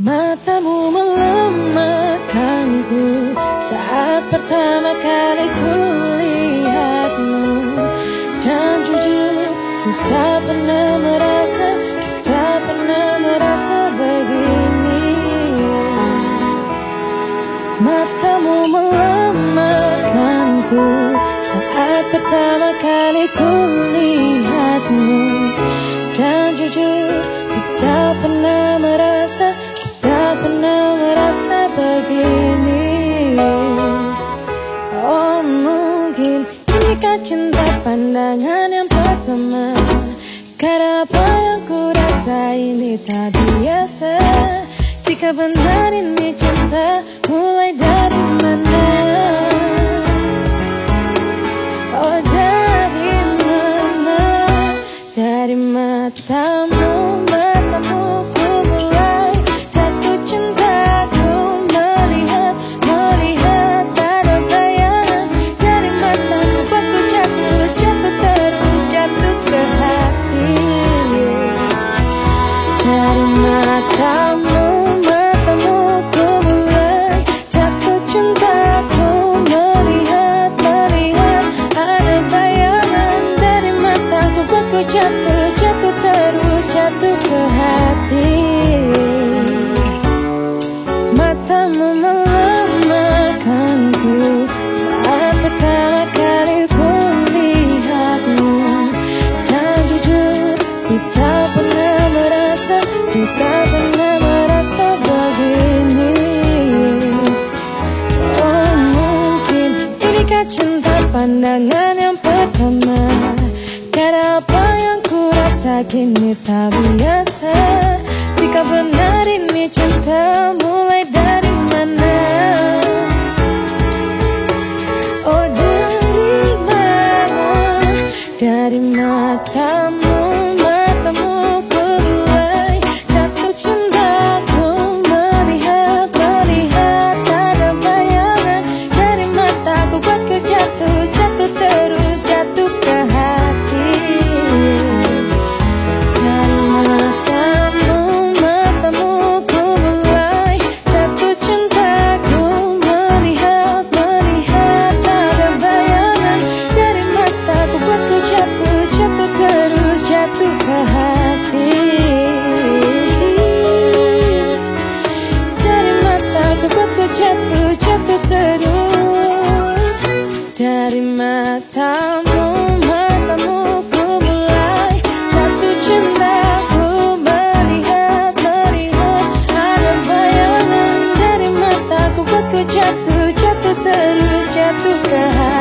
Matamu melemahkanku Saat pertama kali ku lihatmu Dan jujur ku pernah merasa Kita pernah merasa begini. Matamu melemahkanku Saat pertama kali ku lihatmu Dan jujur ku tak pernah merasa begini. Oh mungkin inikah cinta pandangan yang pertama Karena apa yang ku rasa ini tak biasa. Jika benar ini cinta mulai dari mana shadow cinta pandangan yang pertama? Karena apa yang ku rasa kini tak biasa? Jika benar ini cinta mulai dari mana? Oh dari mana? Dari matamu jatuh, jatuh terus, jatuh ke hati